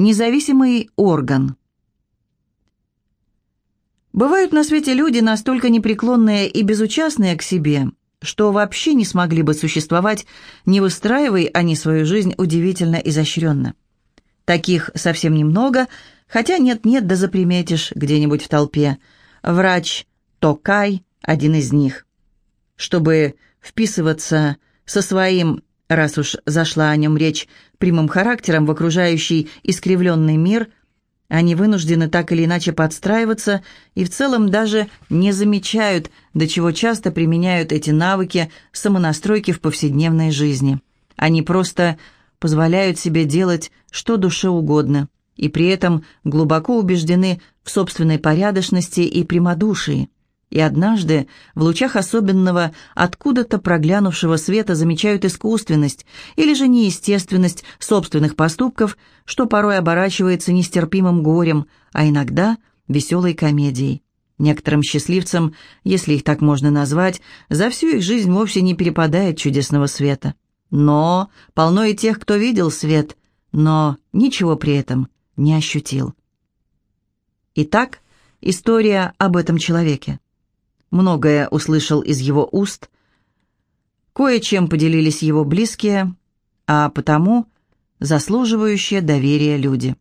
Независимый орган. Бывают на свете люди, настолько непреклонные и безучастные к себе, что вообще не смогли бы существовать, не выстраивая они свою жизнь удивительно изощренно. Таких совсем немного, хотя нет-нет, да заприметишь где-нибудь в толпе. Врач Токай – один из них. Чтобы вписываться со своим раз уж зашла о нем речь, прямым характером в окружающий искривленный мир, они вынуждены так или иначе подстраиваться и в целом даже не замечают, до чего часто применяют эти навыки самонастройки в повседневной жизни. Они просто позволяют себе делать что душе угодно, и при этом глубоко убеждены в собственной порядочности и прямодушии и однажды в лучах особенного, откуда-то проглянувшего света замечают искусственность или же неестественность собственных поступков, что порой оборачивается нестерпимым горем, а иногда веселой комедией. Некоторым счастливцам, если их так можно назвать, за всю их жизнь вовсе не перепадает чудесного света. Но полно и тех, кто видел свет, но ничего при этом не ощутил. Итак, история об этом человеке многое услышал из его уст, кое-чем поделились его близкие, а потому заслуживающие доверия люди.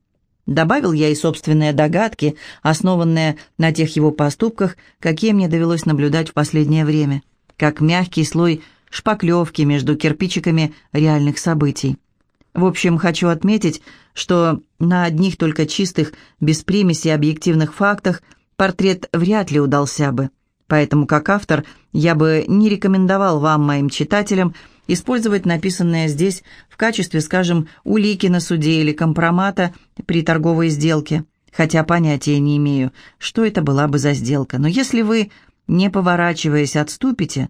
Добавил я и собственные догадки, основанные на тех его поступках, какие мне довелось наблюдать в последнее время, как мягкий слой шпаклевки между кирпичиками реальных событий. В общем, хочу отметить, что на одних только чистых, без примеси объективных фактах портрет вряд ли удался бы. Поэтому, как автор, я бы не рекомендовал вам, моим читателям, использовать написанное здесь в качестве, скажем, улики на суде или компромата при торговой сделке, хотя понятия не имею, что это была бы за сделка. Но если вы, не поворачиваясь, отступите,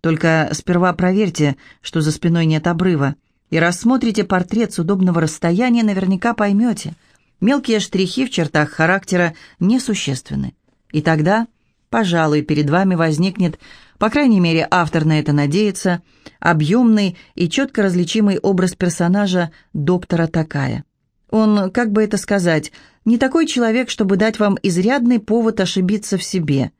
только сперва проверьте, что за спиной нет обрыва, и рассмотрите портрет с удобного расстояния, наверняка поймете. Мелкие штрихи в чертах характера несущественны. И тогда Пожалуй, перед вами возникнет, по крайней мере, автор на это надеется, объемный и четко различимый образ персонажа доктора Такая. Он, как бы это сказать, не такой человек, чтобы дать вам изрядный повод ошибиться в себе.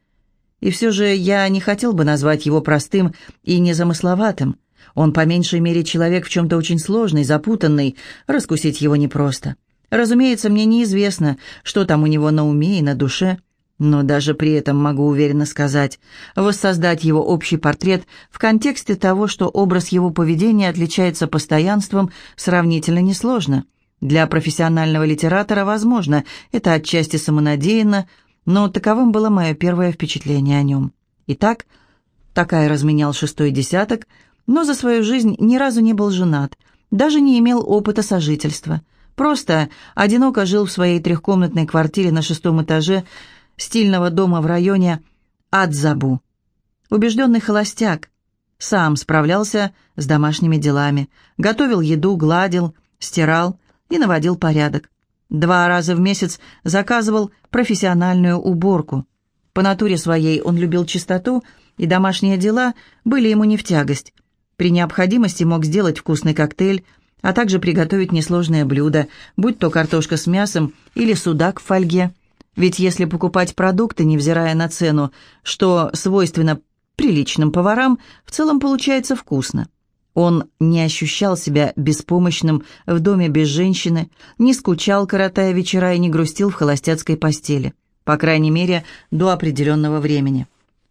И все же я не хотел бы назвать его простым и незамысловатым. Он по меньшей мере человек в чем-то очень сложный, запутанный, раскусить его непросто. Разумеется, мне неизвестно, что там у него на уме и на душе. Но даже при этом могу уверенно сказать, воссоздать его общий портрет в контексте того, что образ его поведения отличается постоянством, сравнительно несложно. Для профессионального литератора, возможно, это отчасти самонадеянно, но таковым было мое первое впечатление о нем. Итак, такая разменял шестой десяток, но за свою жизнь ни разу не был женат, даже не имел опыта сожительства. Просто одиноко жил в своей трехкомнатной квартире на шестом этаже стильного дома в районе Адзабу. Убежденный холостяк. Сам справлялся с домашними делами. Готовил еду, гладил, стирал и наводил порядок. Два раза в месяц заказывал профессиональную уборку. По натуре своей он любил чистоту, и домашние дела были ему не в тягость. При необходимости мог сделать вкусный коктейль, а также приготовить несложное блюдо, будь то картошка с мясом или судак в фольге – ведь если покупать продукты, невзирая на цену, что свойственно приличным поварам, в целом получается вкусно. Он не ощущал себя беспомощным в доме без женщины, не скучал, коротая вечера, и не грустил в холостяцкой постели. По крайней мере, до определенного времени.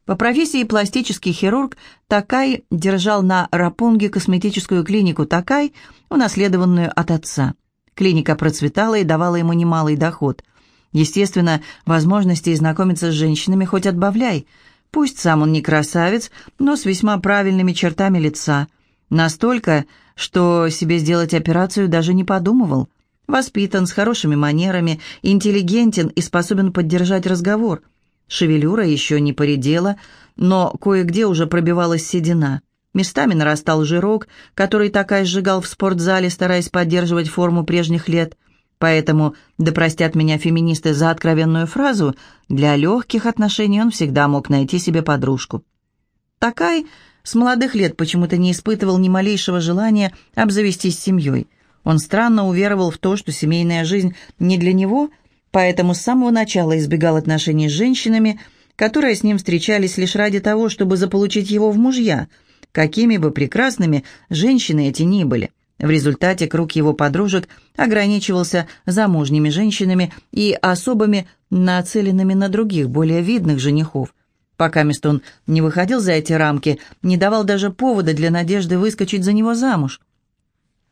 По профессии пластический хирург Такай держал на Рапунге косметическую клинику Такай, унаследованную от отца. Клиника процветала и давала ему немалый доход. Естественно, возможностей знакомиться с женщинами хоть отбавляй. Пусть сам он не красавец, но с весьма правильными чертами лица. Настолько, что себе сделать операцию даже не подумывал. Воспитан, с хорошими манерами, интеллигентен и способен поддержать разговор. Шевелюра еще не поредела, но кое-где уже пробивалась седина. Местами нарастал жирок, который такая сжигал в спортзале, стараясь поддерживать форму прежних лет – Поэтому, да простят меня феминисты за откровенную фразу, для легких отношений он всегда мог найти себе подружку. Такай с молодых лет почему-то не испытывал ни малейшего желания обзавестись семьей. Он странно уверовал в то, что семейная жизнь не для него, поэтому с самого начала избегал отношений с женщинами, которые с ним встречались лишь ради того, чтобы заполучить его в мужья, какими бы прекрасными женщины эти ни были. В результате круг его подружек ограничивался замужними женщинами и особыми, нацеленными на других, более видных женихов. Пока он не выходил за эти рамки, не давал даже повода для надежды выскочить за него замуж.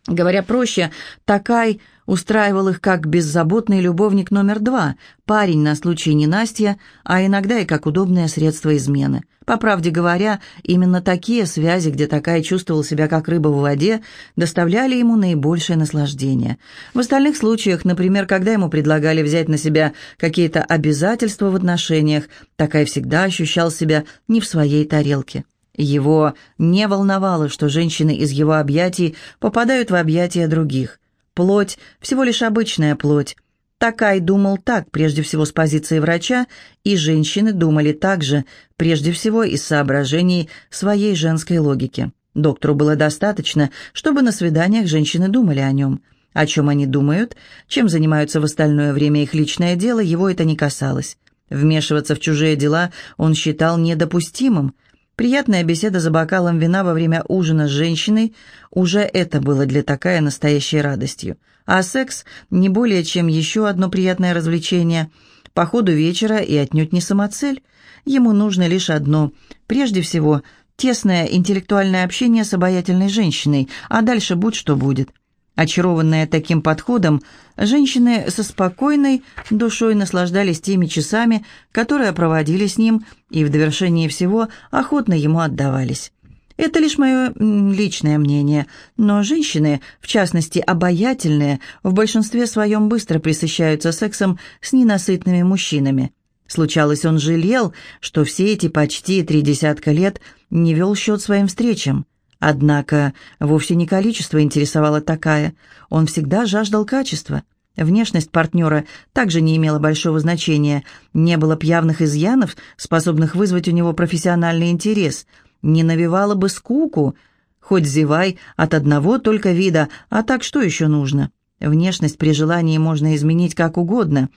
Говоря проще, Такай устраивал их как беззаботный любовник номер два, парень на случай ненастья, а иногда и как удобное средство измены. По правде говоря, именно такие связи, где Такай чувствовал себя как рыба в воде, доставляли ему наибольшее наслаждение. В остальных случаях, например, когда ему предлагали взять на себя какие-то обязательства в отношениях, Такай всегда ощущал себя не в своей тарелке. Его не волновало, что женщины из его объятий попадают в объятия других. Плоть – всего лишь обычная плоть. Такай думал так, прежде всего с позиции врача, и женщины думали так же, прежде всего из соображений своей женской логики. Доктору было достаточно, чтобы на свиданиях женщины думали о нем. О чем они думают, чем занимаются в остальное время их личное дело, его это не касалось. Вмешиваться в чужие дела он считал недопустимым – Приятная беседа за бокалом вина во время ужина с женщиной уже это было для такая настоящей радостью. А секс не более чем еще одно приятное развлечение. По ходу вечера и отнюдь не самоцель. Ему нужно лишь одно. Прежде всего, тесное интеллектуальное общение с обаятельной женщиной, а дальше будь что будет. Очарованные таким подходом, женщины со спокойной душой наслаждались теми часами, которые проводили с ним, и в довершении всего охотно ему отдавались. Это лишь мое личное мнение, но женщины, в частности обаятельные, в большинстве своем быстро присыщаются сексом с ненасытными мужчинами. Случалось, он жалел, что все эти почти три десятка лет не вел счет своим встречам. Однако вовсе не количество интересовало такая, он всегда жаждал качества. Внешность партнера также не имела большого значения, не было б явных изъянов, способных вызвать у него профессиональный интерес, не навевало бы скуку, хоть зевай от одного только вида, а так что еще нужно? Внешность при желании можно изменить как угодно,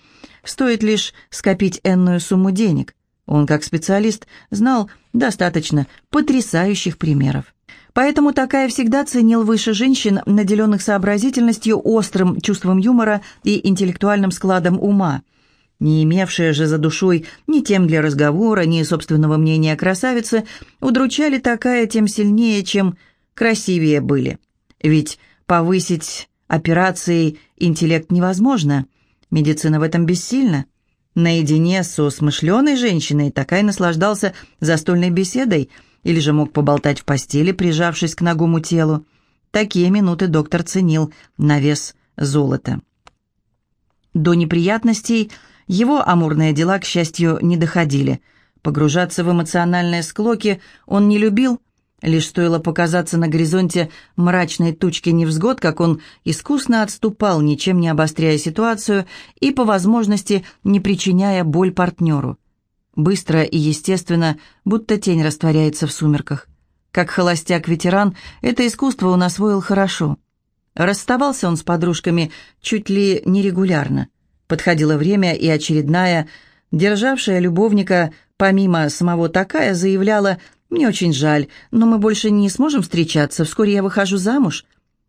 стоит лишь скопить энную сумму денег. Он, как специалист, знал достаточно потрясающих примеров. Поэтому такая всегда ценил выше женщин, наделенных сообразительностью, острым чувством юмора и интеллектуальным складом ума. Не имевшие же за душой ни тем для разговора, ни собственного мнения красавицы, удручали такая тем сильнее, чем красивее были. Ведь повысить операцией интеллект невозможно, медицина в этом бессильна. Наедине со смышленой женщиной такая наслаждался застольной беседой – или же мог поболтать в постели, прижавшись к ногому телу. Такие минуты доктор ценил на вес золота. До неприятностей его амурные дела, к счастью, не доходили. Погружаться в эмоциональные склоки он не любил, лишь стоило показаться на горизонте мрачной тучки невзгод, как он искусно отступал, ничем не обостряя ситуацию и, по возможности, не причиняя боль партнеру. Быстро и естественно, будто тень растворяется в сумерках. Как холостяк-ветеран, это искусство он освоил хорошо. Расставался он с подружками чуть ли нерегулярно. Подходило время, и очередная, державшая любовника помимо самого такая, заявляла «Мне очень жаль, но мы больше не сможем встречаться, вскоре я выхожу замуж».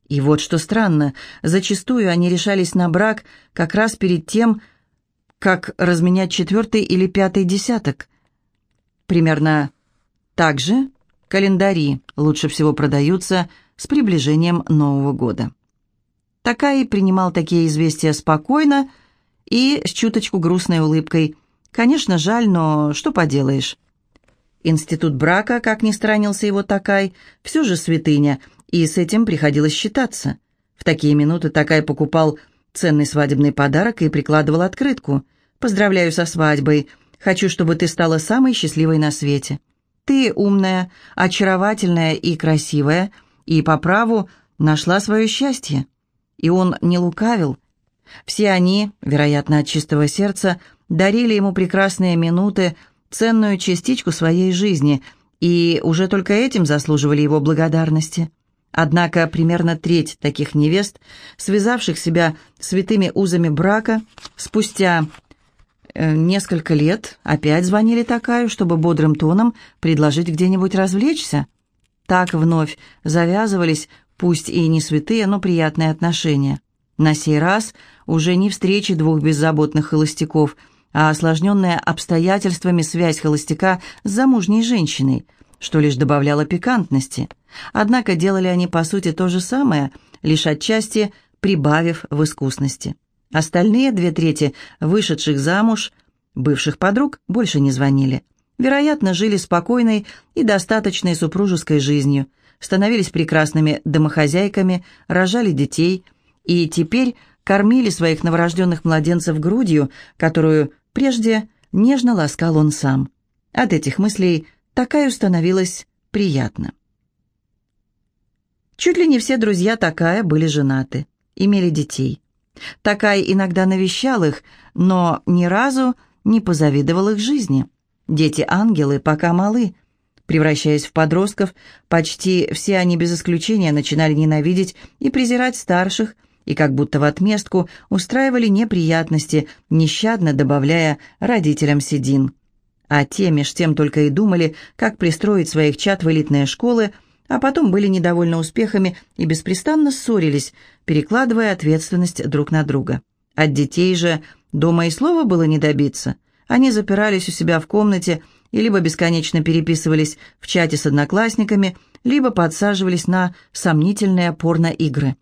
И вот что странно, зачастую они решались на брак как раз перед тем, как разменять четвертый или пятый десяток. Примерно так же календари лучше всего продаются с приближением Нового года. Такай принимал такие известия спокойно и с чуточку грустной улыбкой. Конечно, жаль, но что поделаешь. Институт брака, как ни странился его Такай, все же святыня, и с этим приходилось считаться. В такие минуты Такай покупал ценный свадебный подарок и прикладывал открытку. Поздравляю со свадьбой. Хочу, чтобы ты стала самой счастливой на свете. Ты умная, очаровательная и красивая, и по праву нашла свое счастье. И он не лукавил. Все они, вероятно, от чистого сердца, дарили ему прекрасные минуты, ценную частичку своей жизни, и уже только этим заслуживали его благодарности. Однако примерно треть таких невест, связавших себя святыми узами брака, спустя несколько лет опять звонили такая, чтобы бодрым тоном предложить где-нибудь развлечься. Так вновь завязывались, пусть и не святые, но приятные отношения. На сей раз уже не встречи двух беззаботных холостяков, а осложненная обстоятельствами связь холостяка с замужней женщиной, что лишь добавляло пикантности – Однако делали они, по сути, то же самое, лишь отчасти прибавив в искусности. Остальные две трети вышедших замуж, бывших подруг, больше не звонили. Вероятно, жили спокойной и достаточной супружеской жизнью, становились прекрасными домохозяйками, рожали детей и теперь кормили своих новорожденных младенцев грудью, которую прежде нежно ласкал он сам. От этих мыслей такая становилась приятно. Чуть ли не все друзья такая были женаты, имели детей. Такая иногда навещал их, но ни разу не позавидовал их жизни. Дети-ангелы пока малы. Превращаясь в подростков, почти все они без исключения начинали ненавидеть и презирать старших, и как будто в отместку устраивали неприятности, нещадно добавляя родителям седин. А те меж тем только и думали, как пристроить своих чад в элитные школы, а потом были недовольны успехами и беспрестанно ссорились, перекладывая ответственность друг на друга. От детей же дома и слова было не добиться. Они запирались у себя в комнате и либо бесконечно переписывались в чате с одноклассниками, либо подсаживались на сомнительные порно-игры.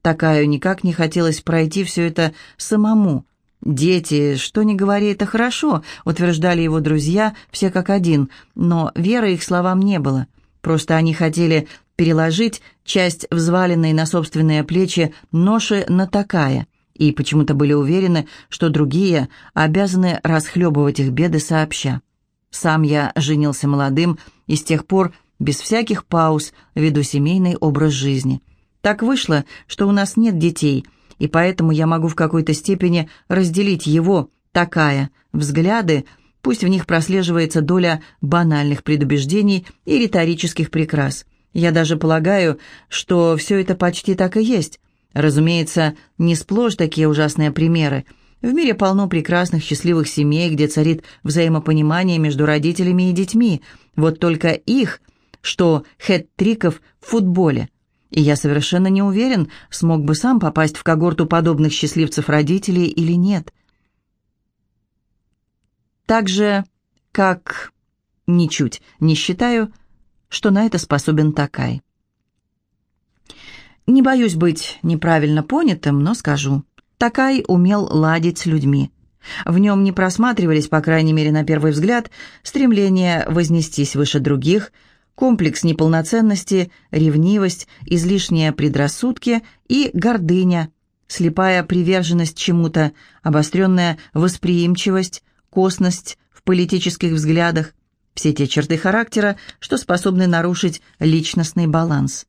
Такая никак не хотелось пройти все это самому. «Дети, что ни говори, это хорошо», — утверждали его друзья, все как один, но веры их словам не было — Просто они хотели переложить часть взваленной на собственные плечи ноши на такая, и почему-то были уверены, что другие обязаны расхлебывать их беды сообща. Сам я женился молодым и с тех пор без всяких пауз веду семейный образ жизни. Так вышло, что у нас нет детей, и поэтому я могу в какой-то степени разделить его, такая, взгляды, Пусть в них прослеживается доля банальных предубеждений и риторических прикрас. Я даже полагаю, что все это почти так и есть. Разумеется, не сплошь такие ужасные примеры. В мире полно прекрасных счастливых семей, где царит взаимопонимание между родителями и детьми. Вот только их, что хэт-триков в футболе. И я совершенно не уверен, смог бы сам попасть в когорту подобных счастливцев родителей или нет. Так же, как ничуть не считаю, что на это способен Такай. Не боюсь быть неправильно понятым, но скажу. Такай умел ладить с людьми. В нем не просматривались, по крайней мере на первый взгляд, стремление вознестись выше других, комплекс неполноценности, ревнивость, излишние предрассудки и гордыня, слепая приверженность чему-то, обостренная восприимчивость, косность в политических взглядах, все те черты характера, что способны нарушить личностный баланс.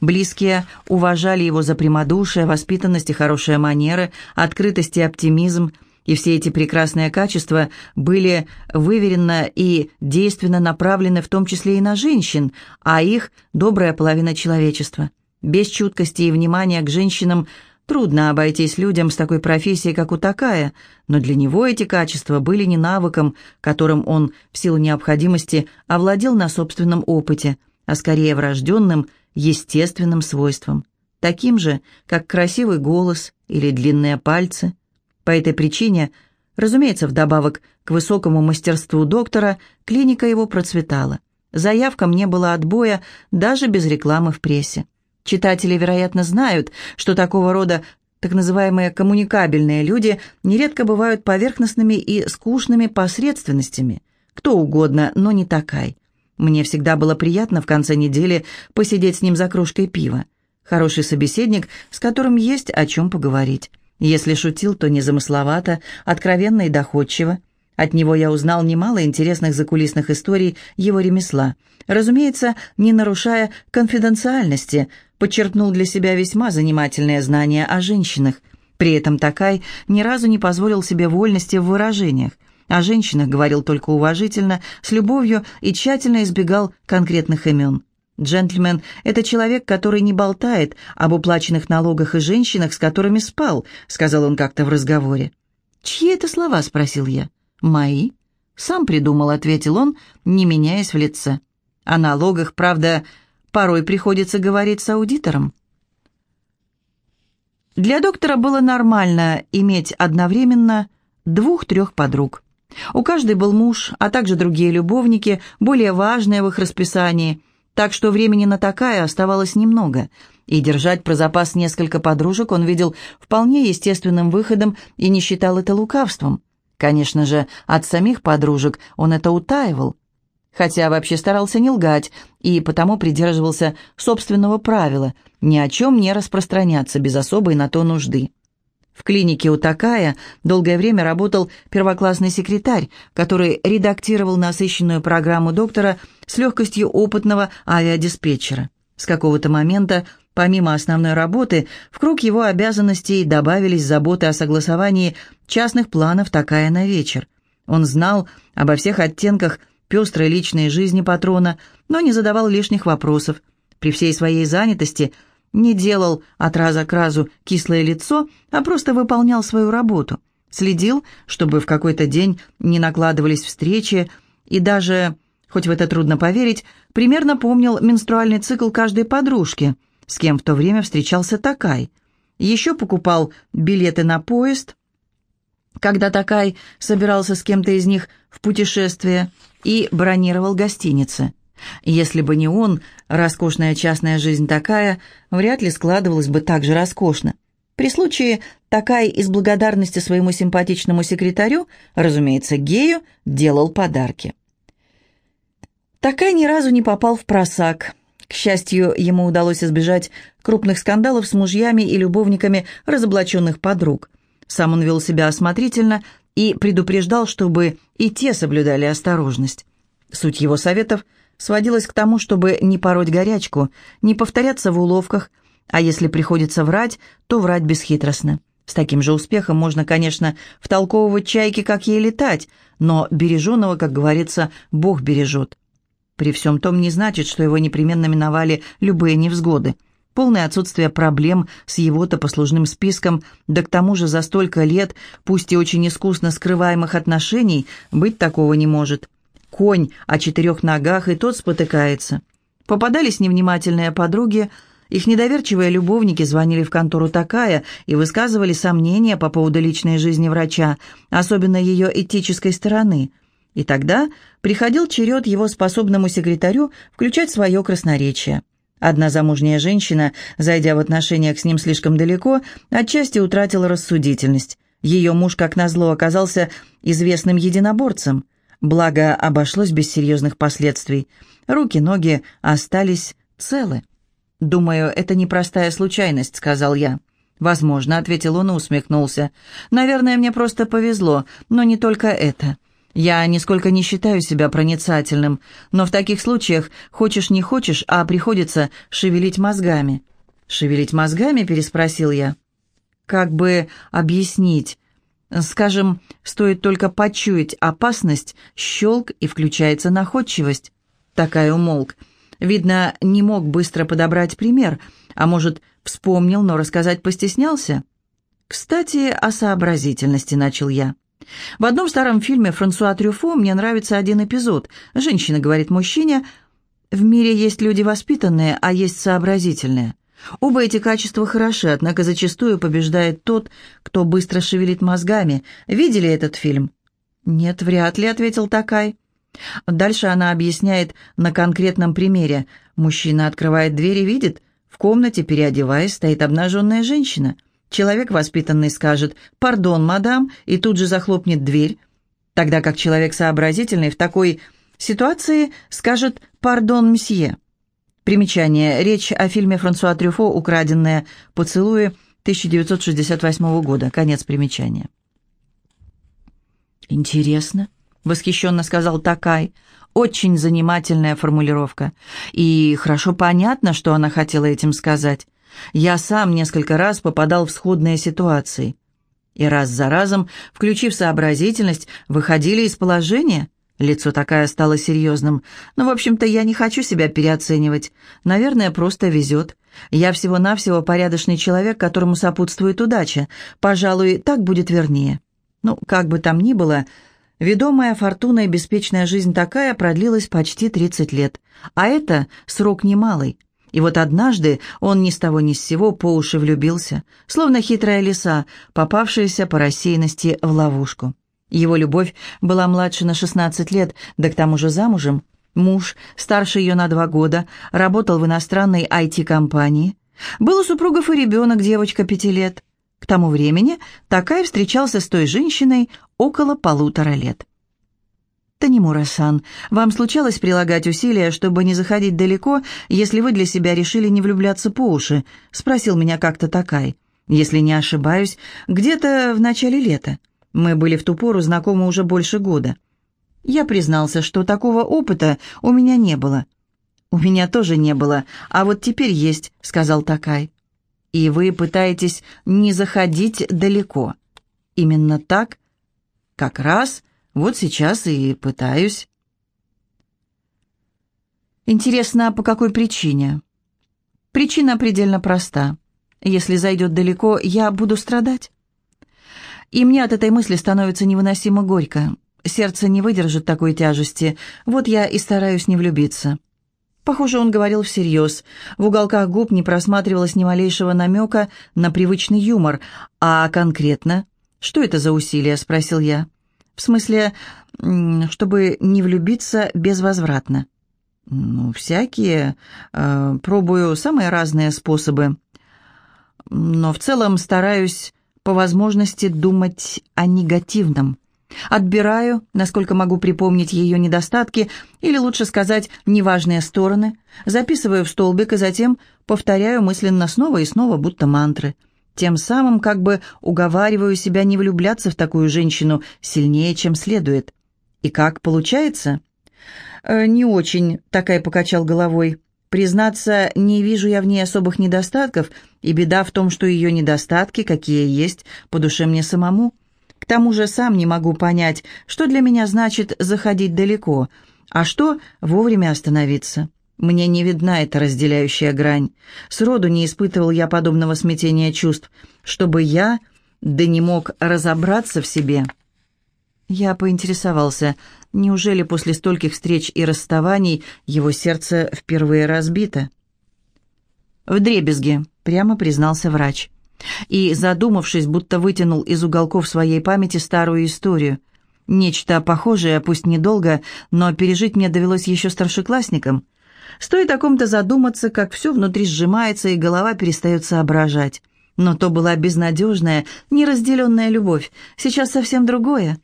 Близкие уважали его за прямодушие, воспитанность и хорошие манеры, открытость и оптимизм, и все эти прекрасные качества были выверенно и действенно направлены в том числе и на женщин, а их – добрая половина человечества. Без чуткости и внимания к женщинам – Трудно обойтись людям с такой профессией, как у такая, но для него эти качества были не навыком, которым он в силу необходимости овладел на собственном опыте, а скорее врожденным, естественным свойством, таким же, как красивый голос или длинные пальцы. По этой причине, разумеется, вдобавок к высокому мастерству доктора, клиника его процветала. Заявкам не было отбоя даже без рекламы в прессе. Читатели, вероятно, знают, что такого рода так называемые коммуникабельные люди нередко бывают поверхностными и скучными посредственностями. Кто угодно, но не такая. Мне всегда было приятно в конце недели посидеть с ним за кружкой пива. Хороший собеседник, с которым есть о чем поговорить. Если шутил, то незамысловато, откровенно и доходчиво. От него я узнал немало интересных закулисных историй его ремесла. Разумеется, не нарушая конфиденциальности, подчеркнул для себя весьма занимательные знания о женщинах. При этом Такай ни разу не позволил себе вольности в выражениях. О женщинах говорил только уважительно, с любовью и тщательно избегал конкретных имен. Джентльмен – это человек, который не болтает об уплаченных налогах и женщинах, с которыми спал, сказал он как-то в разговоре. «Чьи это слова?» – спросил я. «Мои». «Сам придумал», – ответил он, не меняясь в лице. «О налогах, правда, порой приходится говорить с аудитором». Для доктора было нормально иметь одновременно двух-трех подруг. У каждой был муж, а также другие любовники, более важные в их расписании – так что времени на такая оставалось немного, и держать про запас несколько подружек он видел вполне естественным выходом и не считал это лукавством. Конечно же, от самих подружек он это утаивал, хотя вообще старался не лгать и потому придерживался собственного правила ни о чем не распространяться без особой на то нужды. В клинике у Такая долгое время работал первоклассный секретарь, который редактировал насыщенную программу доктора с легкостью опытного авиадиспетчера. С какого-то момента, помимо основной работы, в круг его обязанностей добавились заботы о согласовании частных планов Такая на вечер. Он знал обо всех оттенках пестрой личной жизни патрона, но не задавал лишних вопросов. При всей своей занятости – не делал от раза к разу кислое лицо, а просто выполнял свою работу. Следил, чтобы в какой-то день не накладывались встречи, и даже, хоть в это трудно поверить, примерно помнил менструальный цикл каждой подружки, с кем в то время встречался Такай. Еще покупал билеты на поезд, когда Такай собирался с кем-то из них в путешествие, и бронировал гостиницы. Если бы не он, роскошная частная жизнь такая вряд ли складывалась бы так же роскошно. При случае такая из благодарности своему симпатичному секретарю, разумеется, гею, делал подарки. Такая ни разу не попал в просак. К счастью, ему удалось избежать крупных скандалов с мужьями и любовниками разоблаченных подруг. Сам он вел себя осмотрительно и предупреждал, чтобы и те соблюдали осторожность. Суть его советов – сводилась к тому, чтобы не пороть горячку, не повторяться в уловках, а если приходится врать, то врать бесхитростно. С таким же успехом можно, конечно, втолковывать чайки, как ей летать, но береженого, как говорится, Бог бережет. При всем том не значит, что его непременно миновали любые невзгоды. Полное отсутствие проблем с его-то послужным списком, да к тому же за столько лет, пусть и очень искусно скрываемых отношений, быть такого не может конь о четырех ногах, и тот спотыкается. Попадались невнимательные подруги, их недоверчивые любовники звонили в контору такая и высказывали сомнения по поводу личной жизни врача, особенно ее этической стороны. И тогда приходил черед его способному секретарю включать свое красноречие. Одна замужняя женщина, зайдя в отношениях с ним слишком далеко, отчасти утратила рассудительность. Ее муж, как назло, оказался известным единоборцем. Благо, обошлось без серьезных последствий. Руки, ноги остались целы. «Думаю, это непростая случайность», — сказал я. «Возможно», — ответил он и усмехнулся. «Наверное, мне просто повезло, но не только это. Я нисколько не считаю себя проницательным, но в таких случаях хочешь не хочешь, а приходится шевелить мозгами». «Шевелить мозгами?» — переспросил я. «Как бы объяснить?» Скажем, стоит только почуять опасность, щелк и включается находчивость. Такая умолк. Видно, не мог быстро подобрать пример, а может, вспомнил, но рассказать постеснялся. «Кстати, о сообразительности», — начал я. В одном старом фильме Франсуа Трюфо мне нравится один эпизод. Женщина говорит мужчине, «В мире есть люди воспитанные, а есть сообразительные». Оба эти качества хороши, однако зачастую побеждает тот, кто быстро шевелит мозгами. Видели этот фильм? «Нет, вряд ли», — ответил Такай. Дальше она объясняет на конкретном примере. Мужчина открывает дверь и видит, в комнате, переодеваясь, стоит обнаженная женщина. Человек воспитанный скажет «Пардон, мадам», и тут же захлопнет дверь, тогда как человек сообразительный в такой ситуации скажет «Пардон, мсье». Примечание. Речь о фильме Франсуа Трюфо «Украденные поцелуи» 1968 года. Конец примечания. «Интересно», — восхищенно сказал Такай. «Очень занимательная формулировка. И хорошо понятно, что она хотела этим сказать. Я сам несколько раз попадал в сходные ситуации. И раз за разом, включив сообразительность, выходили из положения. Лицо такая стало серьезным. «Ну, в общем-то, я не хочу себя переоценивать. Наверное, просто везет. Я всего-навсего порядочный человек, которому сопутствует удача. Пожалуй, так будет вернее. Ну, как бы там ни было, ведомая фортуна и беспечная жизнь такая продлилась почти 30 лет. А это срок немалый. И вот однажды он ни с того ни с сего по уши влюбился, словно хитрая лиса, попавшаяся по рассеянности в ловушку. Его любовь была младше на 16 лет, да к тому же замужем. Муж, старше ее на два года, работал в иностранной IT-компании. Был у супругов и ребенок, девочка пяти лет. К тому времени Такай встречался с той женщиной около полутора лет. «Танимура-сан, вам случалось прилагать усилия, чтобы не заходить далеко, если вы для себя решили не влюбляться по уши?» — спросил меня как-то Такай. «Если не ошибаюсь, где-то в начале лета». Мы были в ту пору знакомы уже больше года. Я признался, что такого опыта у меня не было. «У меня тоже не было, а вот теперь есть», — сказал Такай. «И вы пытаетесь не заходить далеко». «Именно так?» «Как раз вот сейчас и пытаюсь». Интересно, по какой причине? Причина предельно проста. Если зайдет далеко, я буду страдать. И мне от этой мысли становится невыносимо горько. Сердце не выдержит такой тяжести. Вот я и стараюсь не влюбиться. Похоже, он говорил всерьез. В уголках губ не просматривалось ни малейшего намека на привычный юмор. «А конкретно? Что это за усилия?» — спросил я. «В смысле, чтобы не влюбиться безвозвратно?» «Ну, всякие. Э, пробую самые разные способы. Но в целом стараюсь по возможности думать о негативном. Отбираю, насколько могу припомнить ее недостатки, или лучше сказать, неважные стороны, записываю в столбик и затем повторяю мысленно снова и снова, будто мантры. Тем самым как бы уговариваю себя не влюбляться в такую женщину сильнее, чем следует. И как получается? «Э, «Не очень», — такая покачал головой. Признаться, не вижу я в ней особых недостатков, и беда в том, что ее недостатки, какие есть, по душе мне самому. К тому же сам не могу понять, что для меня значит заходить далеко, а что вовремя остановиться. Мне не видна эта разделяющая грань. Сроду не испытывал я подобного смятения чувств, чтобы я, да не мог разобраться в себе. Я поинтересовался, Неужели после стольких встреч и расставаний его сердце впервые разбито? «В дребезге», — прямо признался врач. И, задумавшись, будто вытянул из уголков своей памяти старую историю. Нечто похожее, пусть недолго, но пережить мне довелось еще старшеклассникам. Стоит о ком-то задуматься, как все внутри сжимается, и голова перестает соображать. Но то была безнадежная, неразделенная любовь. Сейчас совсем другое.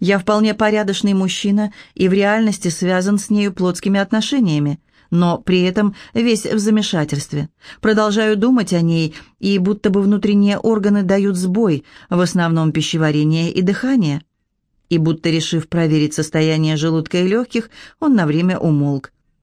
Я вполне порядочный мужчина и в реальности связан с нею плотскими отношениями, но при этом весь в замешательстве. Продолжаю думать о ней, и будто бы внутренние органы дают сбой, в основном пищеварение и дыхание. И будто решив проверить состояние желудка и легких, он на время умолк.